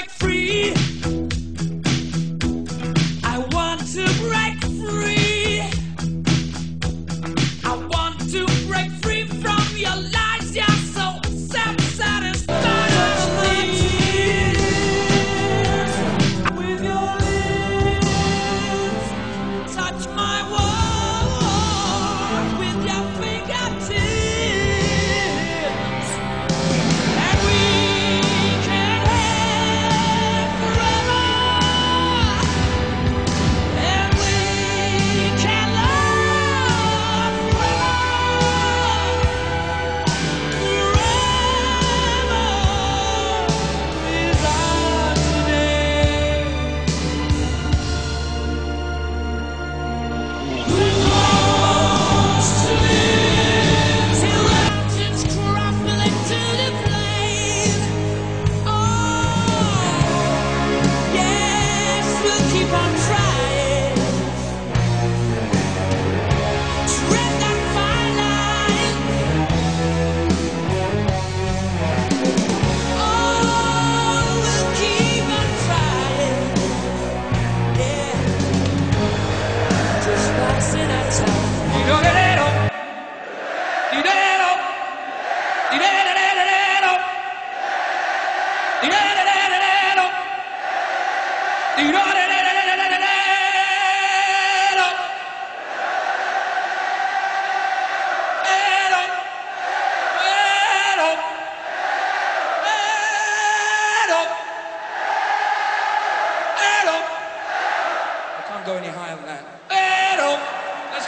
like free. You don't